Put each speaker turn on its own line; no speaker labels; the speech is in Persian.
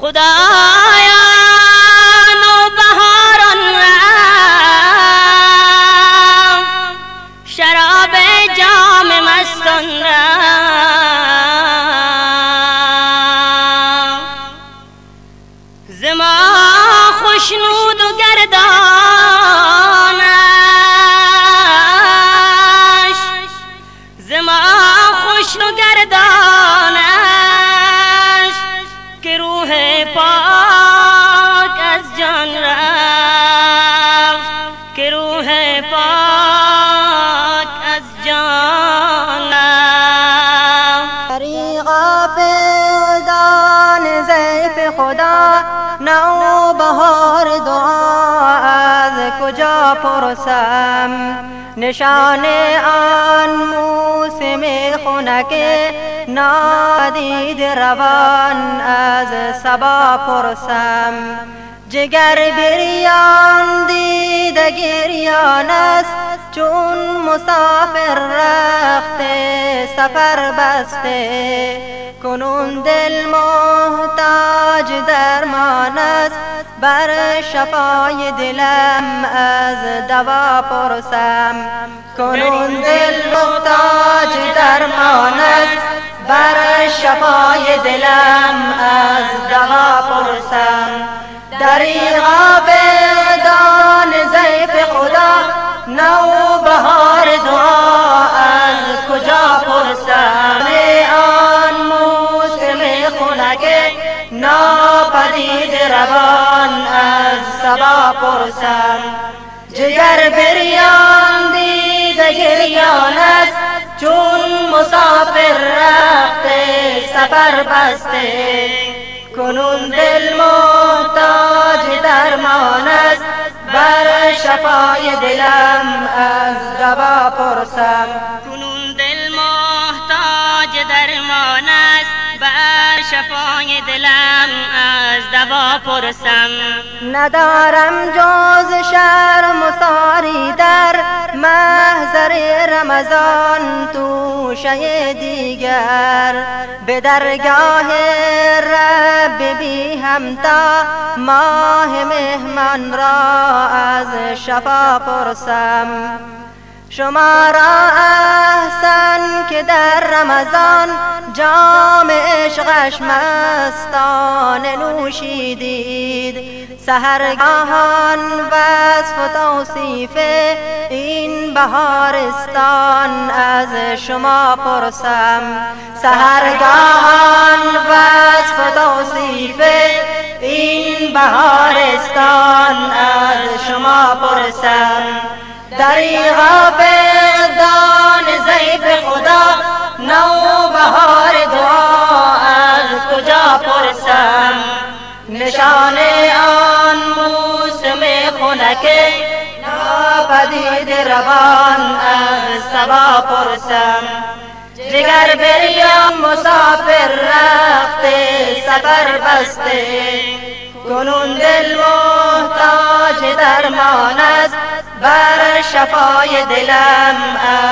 خدایا
پیدان زیف خدا نو بهار دعا از کجا پرسم؟ نشان آن موسم خنک نادید روان از سبا پرسم. جگر بریان دیده گریان است چون مسافر رخت سفر بسته کنون دل محتاج درمان است. بر شفای دلم از دوا پرسم. کنون دل محتاج درمان است. بر شفای دلم از دوا پرسم. دریغا دان زیف خدا ناپدید روان از سبا پرسم. جگر بریان دیده گریان است چون مسافر رفته سفر بسته. کنون دل محتاج درمان است بر شفای دلم از دوا پرسم.
کنون دل محتاج درمان است بر شفای دلم از دوا پرسم.
ندارم جز شرم و ساری در محضر رمضان توشه دیگر. به درگاه رب بی همتا ماه مهمان را از شفا پرسم. شما را احسن که در رمضان جام عشقش مستان نوشیدید. سهرگاهان وصف و توصیف این بهارستان از شما پرسم. سهرگاهان وصف و توصیف این بهارستان از شما پرسم. دریغا دان زیب خدا نو بهار دعا از کجا پرسم؟ نشان آن موسم خنک ناپدید روان از سبا پرسم. جگر بریام مسافر رفته سفر بسته کنون دل محتاج درمان است بر شفای دلم